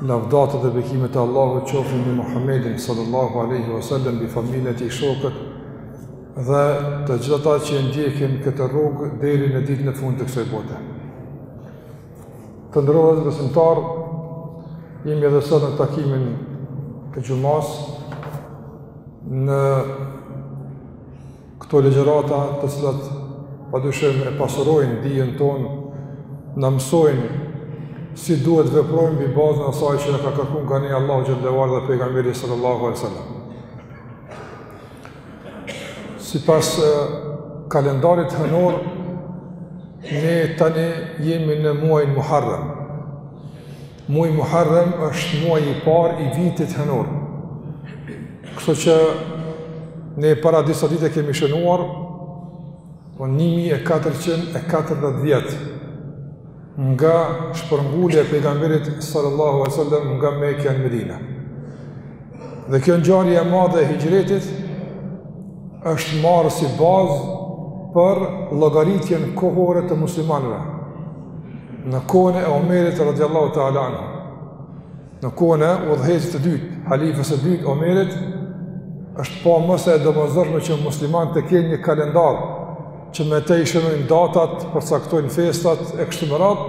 Lavdatat dhe bekimet e Allahut qofshin mbi Muhammedin sallallahu alaihi wasallam, mbi familjen e tij, shokët dhe të gjithë ata që e ndjekin këtë rrugë deri në ditën e fundit të kësaj bote. Të nderuar vëllezër besimtarë, jemi edhe sot në takimin e xhumasë në Këto ligjërata të cilat pa dyshim e pasurojnë dijen tonë, na mësojnë si duhet veprojmë mbi bazën e asaj që na ka kërku nga ne Allahu Xhelle ve Ala dhe pejgamberi sallallahu alai sallam. Sipas kalendarit hënor, ne tani jemi në muajin Muharrem. Muaji Muharrem është muaji i parë i vitit hënor. Kështu që ne para disa dite kemi shënuar 1440 vjet nga shpërngulja e pejgamberit sallallahu alaihi wasallam nga Mekka në Medinë. Dhe kjo ngjarje e madhe e hixhretit është marrë si bazë për llogaritjen kohore të muslimanëve. Në kohën e Omerit radhiyallahu ta'ala anhu, në kohën e udhëheqësit të dytë, halifës së dytë Omerit, është pa mëse e domosdoshme që muslimanët të kenë një kalendar që me të i shënojnë datat, përcaktojnë festat e kështu me radhë,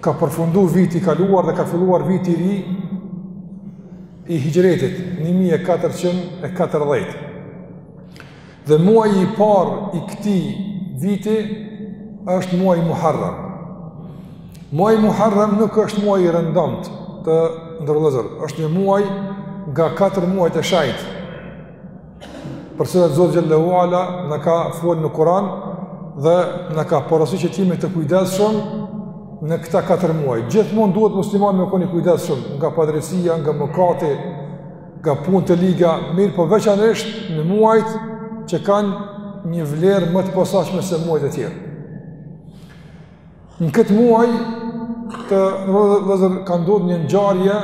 Ka përfundu viti i kaluar dhe ka filluar viti i ri i hixhretit, 1440. Dhe muaj i parë i këtij viti është muaj Muharrem. Muaj Muharrem nuk është muaj i rëndomtë, të nderuar vëllezër, është një muaj nga 4 muajt e shenjtë. për se dhe Zoti Xhelle ve Ala na ka fol në Kuran dhe na ka porosit që të jemi të kujdesshëm në këta 4 muaj. Gjithmonë duhet muslimani me kon i kujdesshëm nga padrejtësia, nga mëkati, nga punë të liga, mirëpo veçanërisht në muajt që kanë një vlerë më të posaçme se muajt e tjerë. Në këtë muaj, vëllezër, ka ndodhë një ngjarje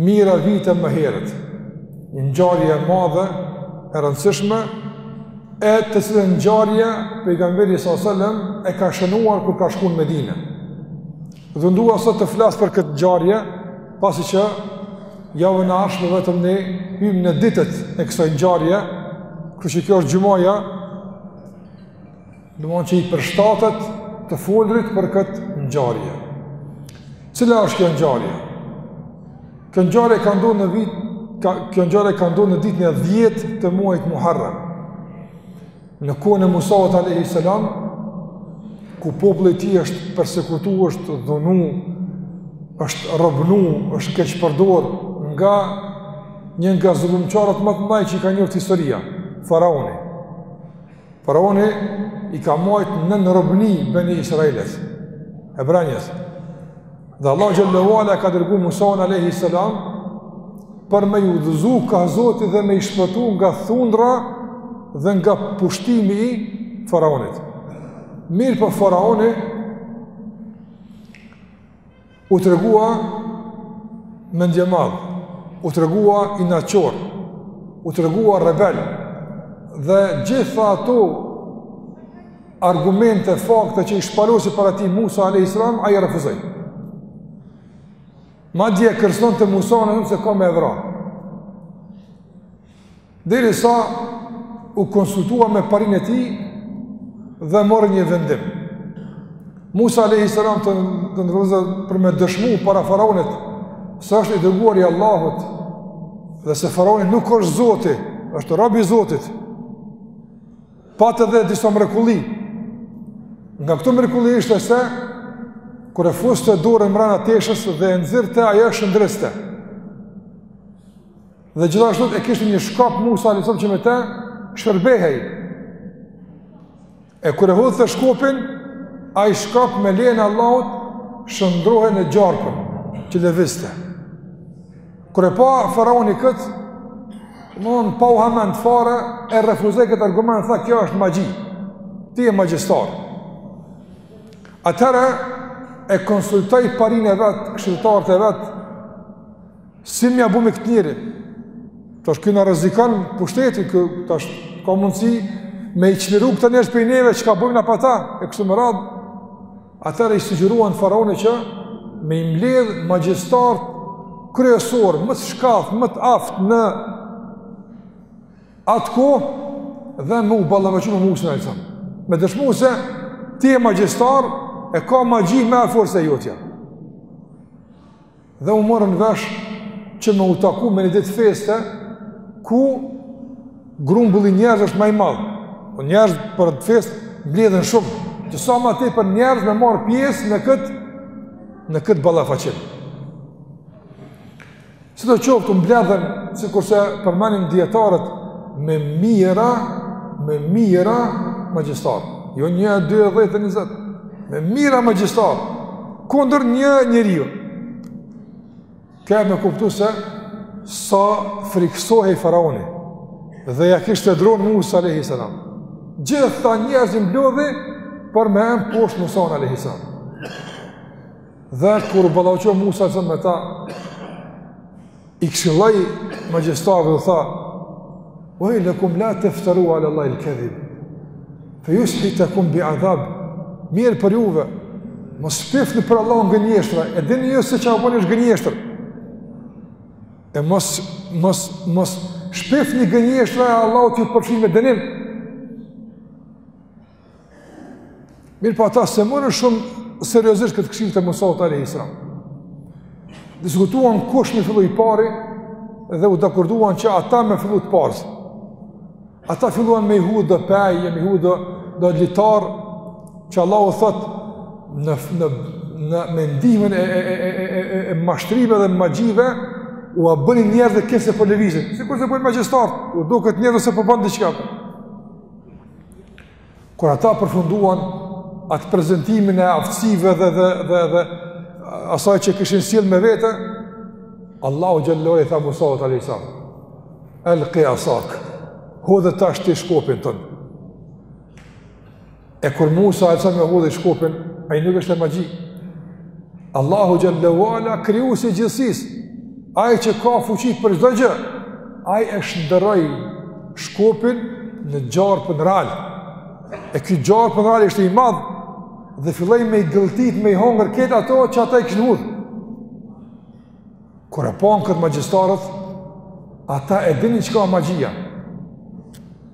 mijëra vite më herët. Një ngjarje e madhe, e rëndësishme e të cilën ngjarje pejgamberi s.a.s. e ka shënuar kur ka shku në Medine. Dhe unë dua sot të flas për këtë ngjarje pasi që javën e ardhshme vetëm ne hymë në ditët e kësaj ngjarje, kështu që kjo është xhumaja Do mund që i përshtatet të folurit për këtë ngjarje. Cila është kjo ngjarje? Kjo ngjarje ka ndodhur në vit ka kjo ngjarje ka ndodhur në ditën e 10 të muajit Muharrem. Në kohën e Musait alejhi selam, ku populli i tij është persekutu, është dhunu, është robnu, është keqpërdor nga një nga zullumqarët ma të mdhaj që i ka njoft historia, faraoni. Faraoni i ka majt nën robni beni israilët, ebrenjtë. Dhe Allahu xhel-le ve ala e ka dërgu Musaun alejhi selam për me i udhëzu kah Zoti dhe me i shpëtu nga thundra dhe nga pushtimi i faraonit. Mirëpo faraoni U tregua mendjemadh, u tregua inatçor, u tregua rebel, dhe gjitha ato argumente, fakte që i shpalosi para tij Musa a.s. ai i refuzoi. Madje e kërcënonte Musaun se ka me e vra. Derisa u konsultua me parinë e tij dhe mori një vendim. Musa a.s. të nderuar vëllezër për me dëshmu para faraonit se është i dërguar i Allahut dhe se faraoni nuk është zoti, është rob i Zotit. Pat edhe disa mrekulli. Nga këto mrekulli ishte se kur e fuste dorën mrena teshës dhe e nxirrte ajo shëndriste. Dhe gjithashtu e kishte një shkop Musa alejhi selam që me të shërbehej. E kur e hudhte shkopin, ai shkop me lejen e Allahut shndërrohej në gjarpën që lëvizte. Kur e pa faraoni këtë, menjëherë pa u hamend fare, e refuzoi këtë argument, tha kjo është magji, ti je magjistar. Atëherë e konsultoi parinë e vet, këshilltarët e vet, Si me ja bo me këtë njeri? Tash ky na rrezikon pushtetin, ky, tash ka mundësi me i çliru këta njerëz prej neve që ka bëjnë apë ata, e kështu me radhë. Atëherë i sugjeruan faraonit që me i mbledh magjistarët kryesorë, më të shkathët, më të aftë në atë kohë dhe me u ballafaqu me Musën alejhi selam. Me dëshmu se ti je magjistar e ka magji ma e fortë se jotja. Dhe u morën vesh që me u taku me një ditë feste, ku grumbulli i njerëzve është ma i madh. Po njerëz për fest mbledhen shumë, që sa ma tepër njerëz me marr pjesë në kët në kët ballafaqim. Sidoqoftë u mbledhën, sikurse përmendin dijetarët, me mija, me mija magjistar. Jo një, dy, dhejtë, njëzet. me mija magjistar kundër një njeriu. Ke me kuptu se sa friksohej faraoni dhe ia kishte dron Musa a.s. Gjithë ta njerëzim mlodhi për me e mposhtë Musa a.s. Dhe kur u ballafaqu Musa a.s. me ta, I këshilloi magjistarët dhe tha: "Uejlekum la tefteru ala Allahil kedhib, fe jus'hitekum bi adhab, mjerë për juve, mos shpifni për Allahun gënjeshtra, e dini ju se çka po boni është gënjeshtër, e mos, mos, mos shpifni gënjeshtra e Allahu t'ju përfshij me dënim, Mirëpo ata s'e morën shumë seriozisht këtë këshillë të Musait alejhi selam. Diskutuan kush me fillu i pari dhe u dakorduan që ata me fillu të parët. Ata filluan me i hudh do pej, me i hudh do litar, që Allahu thot me, me, me ndihmën e, e, e, e, e, e, e mashtrimeve dhe magjive, ua bënin njerëzve kinse po lëvizin. Sikurse bëjn magjistarët, u duket njerëzve se po bon diçka. Kur ata përfunduan atë prezentimin e aftësive dhe dhe dhe dhe asaj që kishin sjell me vete, Allahu xhel i tha Musait alejhi selam. Elki asak. Hudhe tash ti shkopin ton. E kur Musa alejhi selam e hodhi shkopin, ai nuk ishte magji. Allahu xhel ue ala krijuesi i gjithësisë, ai që ka fuqi për çdo gjë, ai e shndërroi shkopin në gjarpën real. E ky gjarpën real ishte i madh, dhe filloi me i gëlltit, me i hongër këtë ato që ata i kishin hudhë. Kur e panë këtë magjistarët, ata e dinin çka magjia.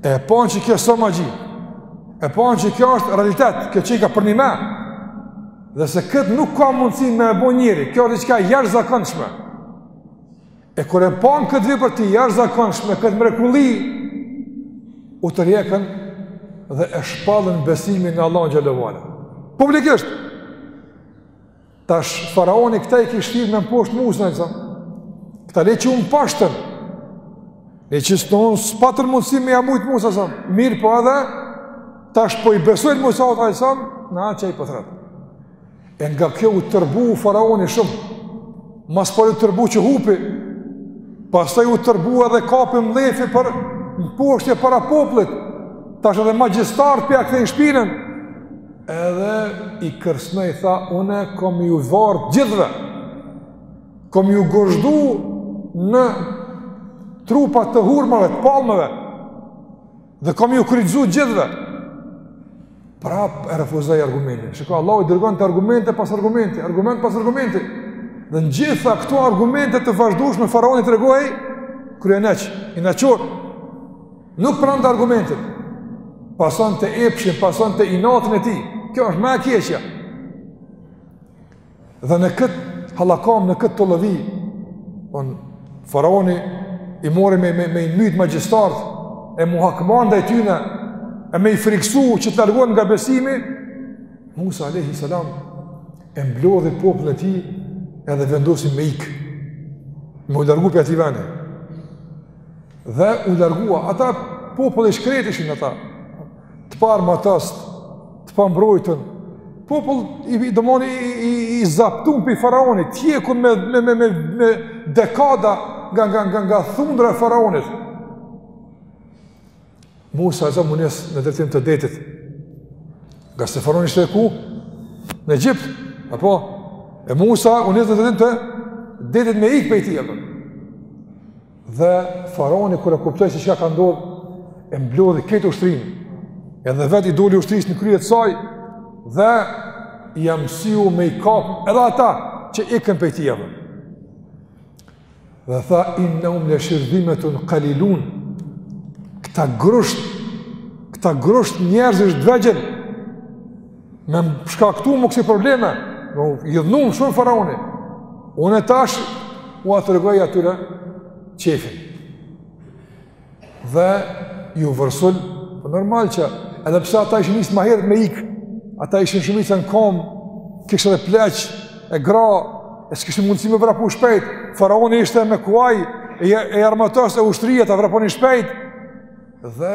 E panë që kjo s'o magji. E panë që kjo është realitet, kjo qenka përnime. Dhe se këtë nuk ka mundësi me e bo njeri, kjo është diçka e jashtëzakonshme. E kur e panë këtë vepër të jashtëzakonshme, këtë mrekulli, u tërhjekën dhe e shpallën besimin në Allahun xhel ue ala. Publikisht, Tash faraoni këta i kishte thirrë me mposht Musën a.s. Këta le që u mposhtën. Le që si thonë s'patën mundësi me ia mujt Musës a.s. Mirëpo edhe, tash po i besojnë Musës a.s., në atë që po thërret. Po e nga kjo u tërbu faraoni shumë. Ma s'pari u tërbu që hupi, pastaj u tërbu edhe e kapi mllefi për mposhtje para popullit, tash edhe magjistarët po ia kthejnë shpinën, Edhe i kërcnoi tha, unë kom me ju varë gjithve, kom me ju gozhdu në trupa të hurmave, të palmave, dhe kom me ju kryqëzu gjithve. Prap e refuzoi argumentin. Shiko, Allahu i dërgonte argumente pas argumenti, argument pas argumenti. Dhe në gjitha këto argumente të vazhdueshme faraoni tregohej kryeneç, inatçor. Nuk pranonte argumentin. Pasonte epshin, pasonte inatin e tij. Kjo është ma e keqja. Dhe në këtë hallakamë, në këtë tollovi, on, faraoni i mori me, me, me i mytë magjistarët, e m'u hakmarrë ndaj tyne, e me i friksu që të largohen nga besimi, Musa a.s. e mblodhi popullin e tij edhe vendosi me ikë, me u largu prej atij veni. Dhe u larguan, ata popull i shkretë ishin ata, të paarmatosun, të pambrojtun, popull i, i, domethonë, i, i, i zaptun prej faraonit, t'ndjekun me, me, me, me, me dekada nga, nga, nga, nga thundra e faraonit. Musa a.s. u nis në drejtim të detit, ngase faraoni ishte ku, në Egjipt, apo, e Musa u nis në drejtim të detit me ikë prej tij, apo. Dhe faraoni kur e kuptoi se çka ka ndodhë, e mblodhi krejt ushtrinë, edhe vetë i doli ushtrisë në krye t'saj, dhe ia mësyu me i kapë edhe ata që ikën prej tij, apo. dhe tha innehum le shirdhimetun kalilun këta grusht këta grusht njerëzish t'vegjël me shkaktu mu kësi probleme u idhnu më shumë faraoni unë e tash ua tregoj atyre qejfin Dhe ju vërsul, po normal që, edhe pse ata ishin nisë ma herët me ikë, ata ishin shumica në kom, kish edhe pleq, e gra, e s'kishin mundësi me vrapu shpejt, faraoni ishte me kuaj, e, e armatos e ushtri, ata vraponin shpejt, dhe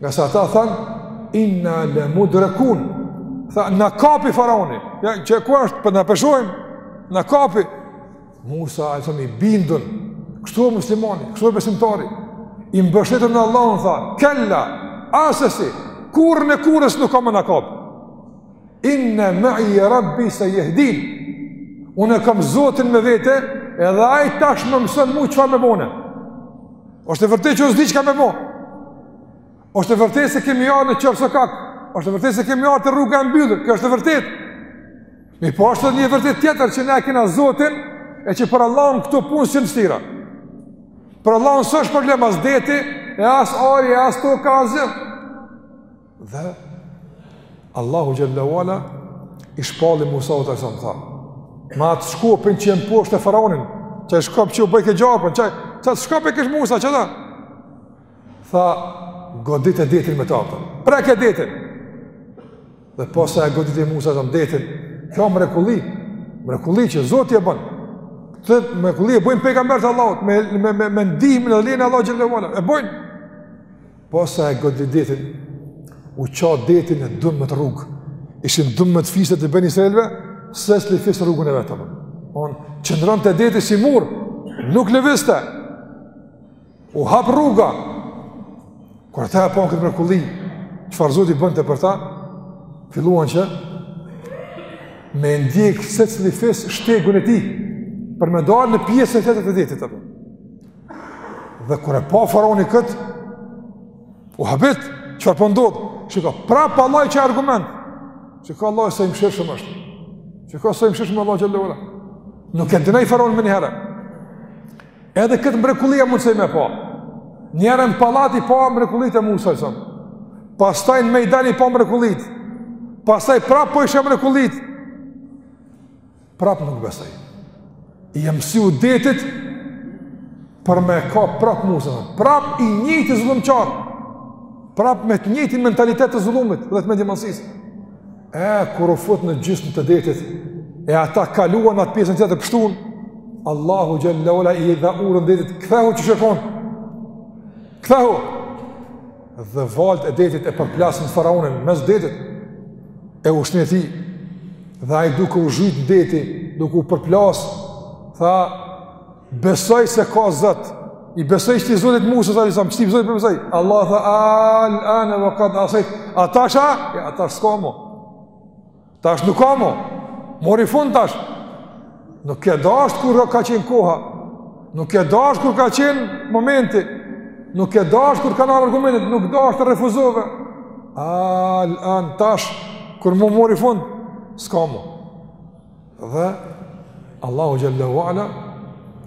Ngase ata thanë, inna le mudrekun, tha, na kapi faraoni, ja, qe ku është, për na, po e shohim, na kapi, Musa alejhi selam i bindun, kështu e muslimani, kështu e besimtari, i mbështetun në Allahun tha, kella, asesi, kurrën e kurrës nuk ka me na kap, inna meije rabbi sejehdin, unë e kam Zotin me vete, edhe ai tash më mëson mu çfarë me bo, Është e vërtetë që unë s'di çka me bo. Është e vërtetë se kemi ardhur në qorrsokak. Është e vërtetë se kemi ardhur te rruga e mbyllur. Kjo është e vërtetë. Mirëpo është një e vërtetë tjetër që na e kena Zotin e që për Allahun këto punë s'janë të vështira. Për Allahun s'është problem as deti, e as ajri, e as toka, as. Dhe Allahu xhel-le ve ala i shpalli Musa alejhi selam tha. Me atë shkopin që e mposhti faraonin, qaj shkop që u bojke gjarpën, qat shkop e kishte Musa, qata. Tha, godite detin me ta, preke detin. Dhe posa e goditi Musa alejhi selam detin, kjo mrekulli, mrekulli që Zoti e bon. Këtë mrekulli e bojnë pejgamberët e Allahut, me, me, me, me ndihmën dhe lejen e Allahut xhel-le ve ala e bojnë. Posa e goditi detin, u ça deti në dymbëdhjetë rrugë, ishin dymbëdhjetë fiset e beni israilëve, secili fis rrugën e vet, domethënë, qëndronte deti si mur, nuk lëvizte, u hap rruga, kur ata e panë këtë mrekulli, çfarë Zoti bënte për ta, filluan që, me ndjekë secili fis shtegun e tij, për me dalë në pjesën tjetër të detit, apo Dhe kur e pa faraoni kët, u habit, çfarë po ndodh? Shiko, prap Allahu që argument. Shiko Allahu sa i mëshirshëm është. Shiko sa i mëshirshëm Allahu xhel-le ve ala. Nuk e dënoi faraonin menjëherë. Edhe këtë mrekulli ia mundësoi me pa. Njëherë në pallat i pa mrekullitë e Musa alejhi selam. Pastaj në mejdan i pa mrekullitë. Pastaj prapë po i sheh mrekullitë. Prapë nuk besoi. Ia mësyu detit, për me kap prapë Musën, prapë i njëjti zullumqar, prapë me të njëjtin mentalitet të zullumit dhe të mendjemadhësisë. E, kur u fut në gjysmë të detit, e ata kaluan në atë pjesën tjetër e pshtun, Allahu xhel-le ve ala i dha urdhën detit, kthehu qysh ke kon, kthehu, dhe valët e detit e përplasën faraonin mes detit e ushtrinë e tij dhe ai duke u zhyt në det duke u përplas tha besoj se ka Zot i besoj qëtij Zotit Musa alejhi selam që ti beson po besoj Allahu tha al ane ve kad asajte a tash a, a tash s'ka mo Tash nuk ka mo, mori fund tash. Nuk ke dashtë kur ka qenë koha, nuk ke dashtë kur ka qenë momenti, nuk ke dashtë kur kanë ardh argumentet, nuk dashte, refuzove. Al-an, tash, kur mu mori fund, s'ka mo. Dhe, Allahu Xhel-le ue Ala,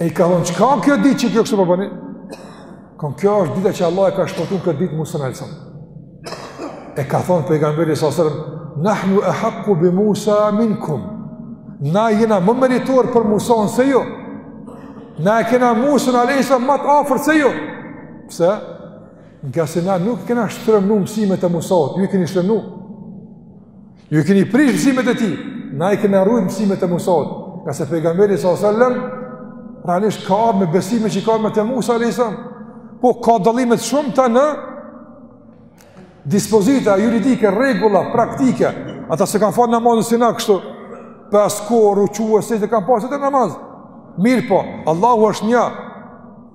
E i ka thonë, çka kjo ditë që ju kështu po boni? Kanë kjo është dita që Allah e ka shpëtun këtë ditë Musan alejhi selam. E ka thonë pejgamberi sallallahu alejhi ue selem, Nahnu ehakku bi Musa minkum. Na jena më meritor për Musan se ju. Na e kena Musan alejhi selam më të afërt se ju. Pse? Ngase na nuk kena shtremnu mësimet e Musaut, ju i keni shtremnu. Ju i keni prish mësimet e tij. Na i kena rujt mësimet e Musaut, ngase pejgamberi sallallahu alajhi wasallam realisht ka ardh me besime që ka ardh me to Musa alayhis salam. Po ka dallime të shumta në dispozita juridike, rregulla, praktike. Ata s'e kanë fal namazin si na kështu. Pesë kohë, ruku e sexhde, kanë pas edhe ata namaz. Mirëpo, Allahu është një.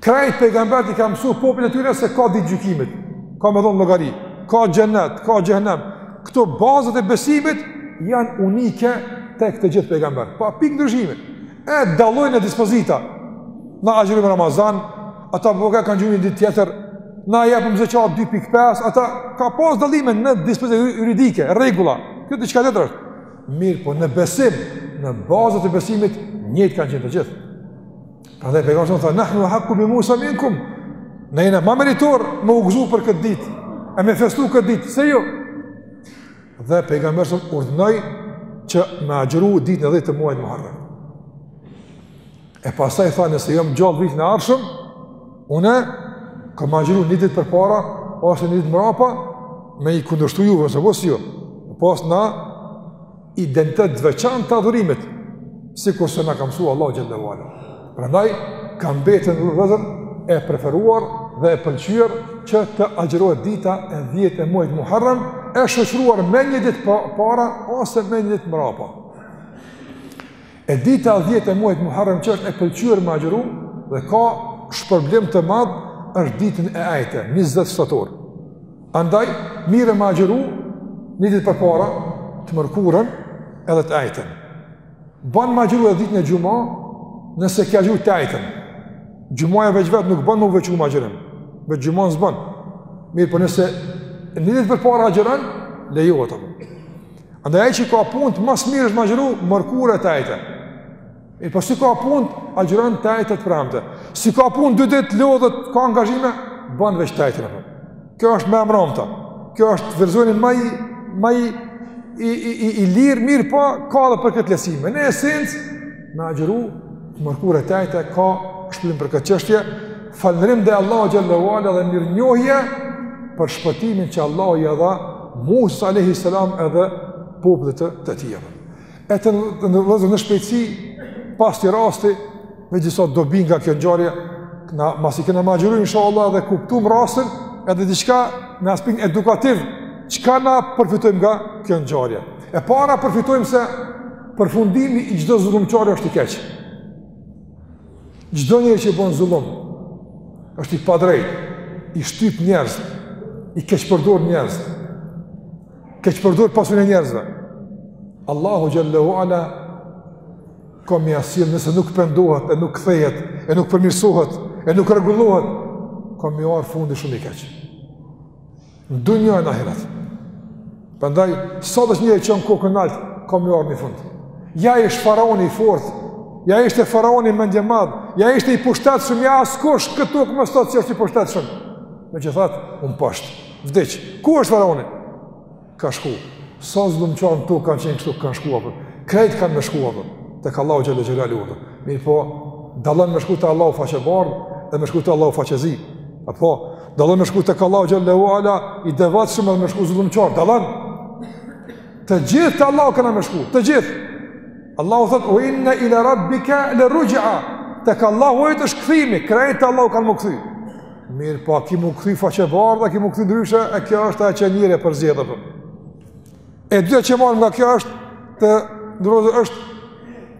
Krejt pejgambert i ka mësu popullin e tyre se ka ditë gjykimit, ka me dhonë llogari, ka xhennet, ka xhehnem. Këto bazat e besimit janë unike tek të gjithë pejgambert. Pa pikë ndryshimi, e dallojnë në dispozita. Na agjërojm Ramazan, ata voka kanë agjëru ni ditë tjetër, na japim zeqat 2.5, ata ka pas dallime në dispozita juridike, rregulla, kjo diçka tjetër. Mirëpo në besim, në bazat e besimit, njëjtë kanë qenë të gjithë. Prandaj pejgamberi a.s. tha, "Nahnu ahaqqu bi Musa minkum." Na jena ma meritor me u gëzu për këtë ditë, e me festu këtë ditë, se ju. Dhe pejgamberi a.s. urdhnoi që me agjëru ditën e 10 të muajit Muharram. E pastaj tha, "Nëse jam gjallë vitin e ardhshëm, unë kom me agjëru një ditë përpara ose një ditë mrapa me i kundërshtu juve, me pas na identitet të veçantë të adhurimit, sikurse na ka msu Allah Xhel-le ue Ala. Prandaj, ka mbetën rëzër e preferuar dhe e pëlqyër që të agjerohet dita e dhjetë e muajt Muharrem, e shoqëruar me një ditë para, ose me një ditë mrapa. E dita e dhjetë e muajit Muharram që është e pëlqyer me u agjëru dhe ka shpërblim të madh është ditën e ejte, 20 shtator. Andaj mirë me agjëru një ditë përpara të mërkurën edhe të ejtën. Bën me agjëru edhe ditën e xhuma, nëse ke agjëru të ejtën. Xhumaja veç vet nuk bën me u veçu me agjërim. Veç xhuman s'bën. Mirëpo nëse një ditë përpara agjëron, lejohet apo. Andaj ai që ka punët ma s'miri është me agjëru mërkurë e të ejte. Mirëpo si ka punët, agjëron të ejte të premte. Si ka punë dy ditë lodhet, ka angazhime, bën veç të ejte. Kjo është më e mramta. Kjo është versioni ma i ma i i i i lirë, mirëpo ka edhe për këtë lehtësime. Në esencë Me agjëru, mërkurë e t'ejte, ka shpëtim për këtë çështje, falënderim ndaj Allahut xhelle ue ala dhe mirënjohje për shpëtimin që Allahu i dha Musa a.s. edhe popullit të, tij. E të në në shpejtësi, pas këtij rasti, me gjithë disa dobi nga kjo ngjarje, na, masi kena me agjëru, inshallah, dhe kuptum rastin, edhe diçka në aspekt edukativ, çka na përfitojmë nga kjo ngjarje. E para përfitojmë se Përfundimi i çdo zullumçari është i keq. Çdo njeri që bën zullum është i padrejtë, i shtyp njerëzit, i keqpërdor njerëzit. Keqpërdor pasurinë e njerëzve. Allahu xhelle ue ala ka me i arrit nëse nuk pendohet e nuk kthehet e nuk përmirësohet e nuk rregullohet ka me i ardh fundi shumë i keq. Në dunja e në ahiret. Përndaj, sado që njeri e çon kokën nalt, ka me i ardh një fund. Ja ishte faraoni i fortë, ja ishte faraoni mendjemadh, ja ishte i pushtetshëm, ja askush këtu nuk me thotë që është i pushtetshëm. Me që thashë, u mposht, vdiq, ku është faraoni? Ka shku, sa zullumqarë këtu kanë qenë kështu, kanë shku apo, krejt kanë me shku apo, tek Allahu xhelle xhelaluhu apo. Mirëpo, dallon me shku te Allahu faqebardhë, dhe me shku te Allahu faqezi. Apo, Dallon me shku tek Allahu xhelle ue ala, i devotshëm edhe me shku zullumqar, dallon. Të gjithë te Allahu kena me shku, të gjithë. Allahu thotë, ue inna ila rabbike err-ruxha, tek Allahu është kthimi, krejt te Allahu kanë m'u kthy. Mirëpo, ki m'u kthy faqebardhë, ki m'u kthy ndryshe, e kjo është ajo që njeri e përzgjedh, apo. Po. E dyta që marr nga kjo është të nderuar është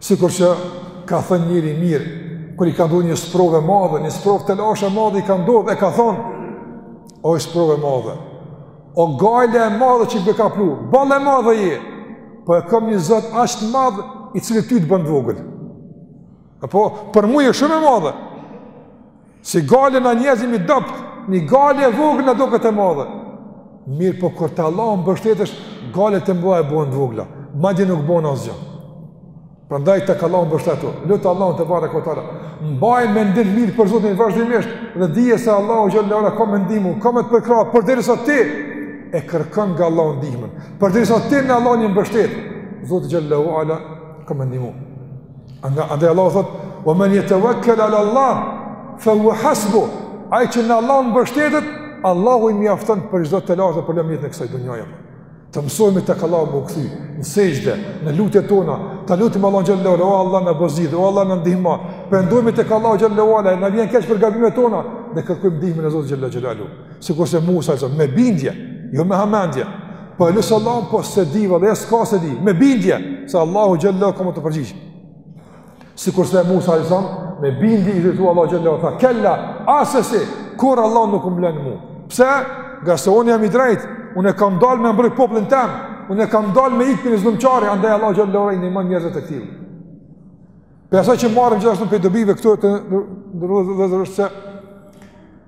Sikur që ka thënë një njeri i mirë, kur i ka ndodh një sprovë e madhe, një sprovë telashe e madhe i ka ndodhë, e ka thënë, oj sprovë e madhe, o gajle e madhe që më ke kaplu, bela e madhe je, po e kam një Zot aq të madh, i cili ty të bën të vogël. Apo, për mu je shumë e madhe. Si gajle na njerëzimi i dobët, një gajle e vogël na duket e madhe. Mirëpo kur te Allahu mbështetesh, gajlet e mdha bohen të vogla. Madje nuk bojnë asgjë. Prandaj tek Allahu mbështetu. Lute Allahun tebareke ue teala. Mbaj mendim të mirë për Zotin vazhdimisht dhe dije se Allahu xhelle ue ala ka me ndihmu, ka me të përkrah, përderisa ti e kërkon nga Allahu ndihmën. Përderisa ti në Allahun je mbështet, Zoti xhelle ue ala ka me ndihmu. Andaj, andaj Allahu thotë, "Wa man yatawakkal 'ala Allah, fa huwa hasbuh." Ai që në Allah mbështetet, Allahu i mjafton për çdo telashe dhe problem në jetën e kësaj dunjaje. Të mësohemi tek Allahu me u kthy, në sexhde, në lutjet tona, ta lutim Allahun xhele ue ala, o Allah na bo zgjidhje, o Allah na ndihmo, pendohemi tek Allahu xhele ue ala, na vjen keq për gabimet tona, dhe kërkojmë ndihmën e Zotit xhele xhelaluhu sikurse Musa, zë, me bindje, jo me hamendje, po e lus Allahun, po s'e di, valla s'ka, s'e di, me bindje, se Allahu xhele ka me t'u përgjigj. Sikurse Musa, zë, me bindje, iu drejtu Allahut xhele, tha, kella, assesi, kurrë Allahu nuk më len mu. Pse? Ngase unë jam i drejtë, unë kam dalë me mbrojt popullin tem, unë kam dalë me ikë prej një zullumqari, andaj Allahu xhele ue ala i ndihmon njerëzit e këtillë. Prej asaj që marrim gjithashtu prej dobive këtu të nderuar vëllezër është se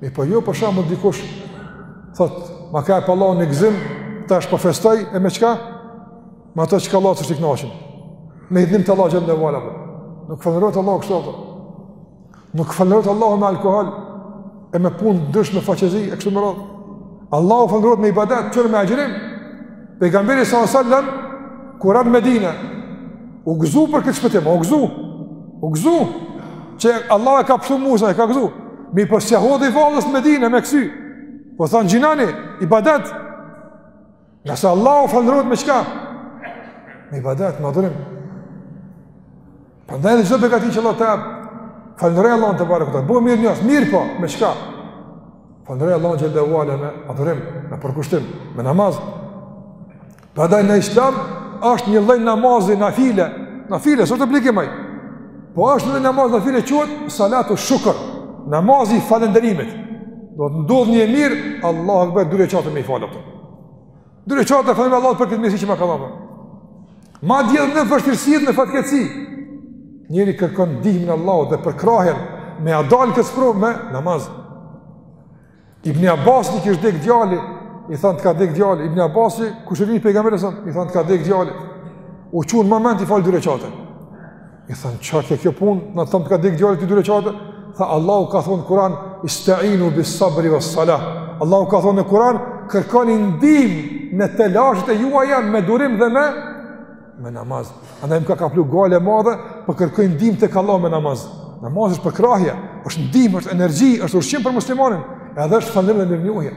Mirëpo jo për shembull dikush thot, ma ka pa Allahu një gzim, tash po festoj e me çka? Me ato çka Allahu s'është i kënaqur. Me hidhnim të Allahut xhele ue ala. Nuk falënderohet Allahu kështu apo? Nuk falënderohet Allahu me alkool e me punë dysh me faqezi e kështu me radhë. Allahu falënderohet me ibadet, çon me agjërim. Pejgamberi salallahu alejhi ue selem kur ra në Medinë u gëzu për këtë shpëtim, u gëzu. U gëzu që Allahu e ka pshtu Musa, e ka gëzu. Mirëpo s'ja hodhi valles në Medinë me kcy. Po tha agjinoni, ibadet. Ngase Allahu falënderohet me çka? Me ibadet, me adhurim. Prandaj çdo begati që Allah të jap, falënderoje Allahun tebareke ue teala. Bëhu mirënjohës, mirëpo, me çka? Falënderoje Allahun xhele ue ala me adhurim, me përkushtim, me namaz. Prandaj në Islam është një lloj namazi nafile, nafile s'osht obligim. Po është një namaz nafile quhet salatu shukr, namazi i falënderimit. Do të ndodh një e mirë, Allahu akbar dy reqate me i falë. Dy reqate t'i falim Allahut për këtë mirësi që ma ka dhënë. Madje edhe në vështirësi, në fatkeqësi njeri kërkon ndihmën e Allahut dhe përkrahjen me e dal këtë sprovë me namaz. Ibn Abbas i kish dek djali, i thanë të ka dek djali. Ibn Abbas i kushëriri i Pejgamberit, i thanë të ka dek djali. U çu në moment i fali dy reqate. I thanë, çka ke kjo punë, ne t'thamë të ka dek djali ti dy reqate? Tha, Allahu ka thonë në Kuran, istainu bis sabri ves salah. Allahu ka thonë në Kuran, kërkoni ndihmë në telashet e juaja me durim dhe me, me namaz. Andaj më ka kaplu gajle e madhe, po kërkoj ndihmë tek Allahu me namaz. Namazi është përkrahje, është ndihmë, është energji, është ushqim për muslimanin, edhe është falënderim dhe mirënjohje.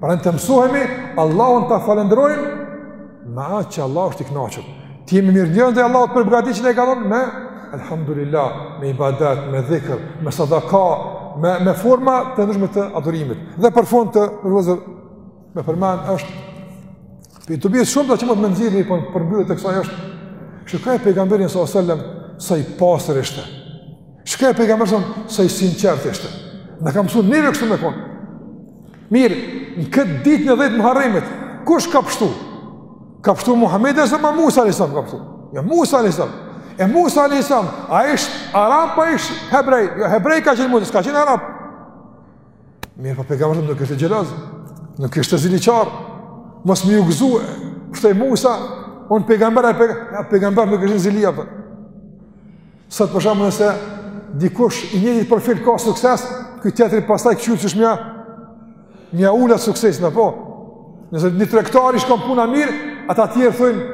Pra ne të mësohemi, Allahun ta falënderojmë, Me atë që Allah është i knaqën. T'i jemi mirënjohës Allahut për begati që na i ka dhënë me, alhamdulillah, me ibadet, me dhikër, me sadaka, me, me forma të ndryshme të adhurimit. Dhe për fund vllezër, me përmend është, për dobi shumë të që mund me nxjerrë, mirëpo përmbyllje të kësaj është, shikoje pejgamberin s.a.s. sa i pastër ishte, shikoje pejgamberin sa i sinqertë ishte, na ka msu neve kështu me konë, Mirë, në këtë ditë në dhjetë Muharremit, kush ka pështu? Ka pështu Muhammedi s.a.s. a Musa a.s. ka pështu. Ja, jo, Musa a.s. E Musa a.s. A ishte Arab, a ishte Hebrej. Ja, jo, Hebrej ka qenë Musa, s'ka qenë Arab. Mirëpo pejgamberi nuk ishte xheloz, nuk ishte ziliqar. Mos me ju gëzu, pështoi Musa, unë pejgamber, ja, pejgamberi nuk kishte zili, apo. Sot për shembull nëse dikush i njëjtit profil ka sukses, ky tjetri pastaj kqyr qysh me ja, me ja ul suksesin apo. Nëse një tregtar i shkon puna mirë, ata të tjerë thonë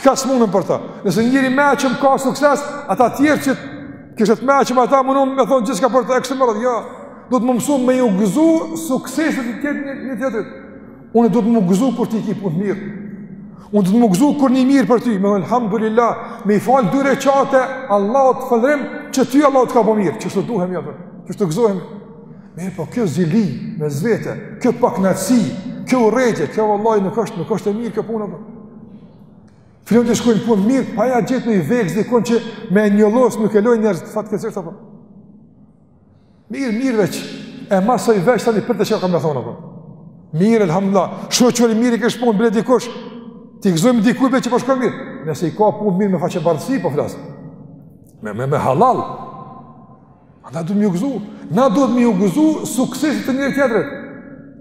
çka s'munën për ta. Nëse njeri i meçëm ka sukses, ata të tjerë që kishe të meçëm ata mundohen me thonë gjithçka për të e kështu me radhë. Jo, duhet me u mësu me ju gëzu suksesit të tjetrit njëri-tjetrit. Unë duhet me u gëzu kur ti ki punë mirë. Unë duhet me u gëzu kur nij mirë për ty, me thënë alhamdulillah, me i falë dy reqate, Allahut falënderim, që ty Allahu të ka bo mirë, qeshtu duhem, apo, qeshtu të gëzohem. Mirëpo kjo zili, mes vete, kjo pakënaqësi, kjo urrejtje, kjo vallahi nuk është, nuk është e mirë kjo punë, apo. Fillon t'i shkojnë punët mirë, pa ja gjetë ni vegëz, dikun që me e njollos nuk e lojnë njerëz, fatkeqësisht, apo. Mirë, mirë veç. E marr soi veç tani për të çka kam thënë apo. Mirë, alhamdulillah. Shyqyr mirë që ka punë bre dikush. T'i gëzohemi dikujt që po shkon mirë. Nëse i ka punë mirë me faqebardhësi po flas. Me me, me hallall. Ata duhet me u gëzu. Na duhet me u gëzu suksesit të njëri tjetrit.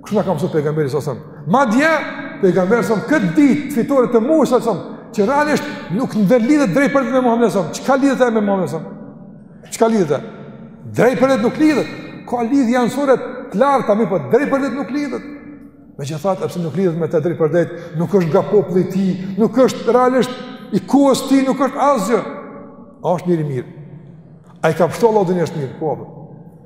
Kush na ka mësuar pejgamberi s.a.s.? Madje pejgamberi s.a.s. këtë ditë fitore të Musa a.s., që realisht nuk ndërlidhet drejtpërdrejt me Muhamedin s.a.s. Çka lidhet ai me Muhamedin s.a.s.? Çka lidhet atë? Drejtpërdrejt nuk lidhet. Ka lidhje anësore të larta, mirëpo drejtpërdrejt nuk lidhet. Megjithatë, edhe pse nuk lidhet me të drejtpërdrejt, nuk është nga populli i tij, nuk është realisht i kohës tij, nuk është asgjë. A është njeri i mirë. A i ka pështu Allahu dhe një është mirë, apo.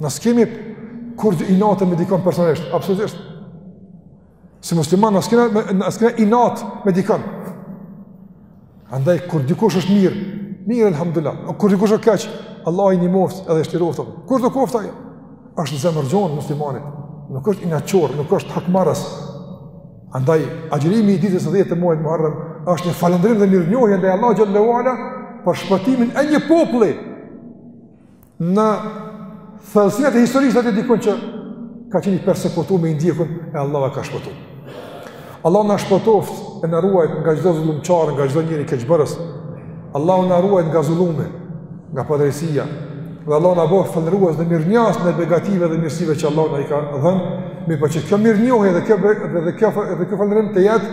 Ne s'kemi kurrë inat me dikon personalisht, absolutisht. Si musliman, ne s'kemi, ne s'kemi inat me dikon. Andaj, kur dikush është mirë, mirë, alhamdulillah. Kur dikush është keq, Allahu i ndihmoftë edhe e shëroftë. Kur të kofta, ja. është zemërgjonë muslimani. Nuk është inatçor, nuk është hakmarës. Andaj, agjërimi i ditës së dhjetë të muajit muharrem, është një falënderim dhe mirënjohje, ndaj Allahut xhel-le ue ala, për shpëtimin e një populli, Në thellësirat e historisë atë dikond që ka qenë i persekutu e i ndjekun e Allahu e ka shpëtuar. Allahu na shpëtoft e na ruajt nga çdo zullumqar, nga çdo njeri keqbërës. Allahu na ruajt nga zullumi, nga padrejësia. Dhe Allahu na bëft falënderues dhe mirënjohës ndaj begative dhe mirësive që Allahu na i ka dhënë. Mirëpo që kjo mirënjohje dhe kjo dhe kjo dhe kjo falënderim të jetë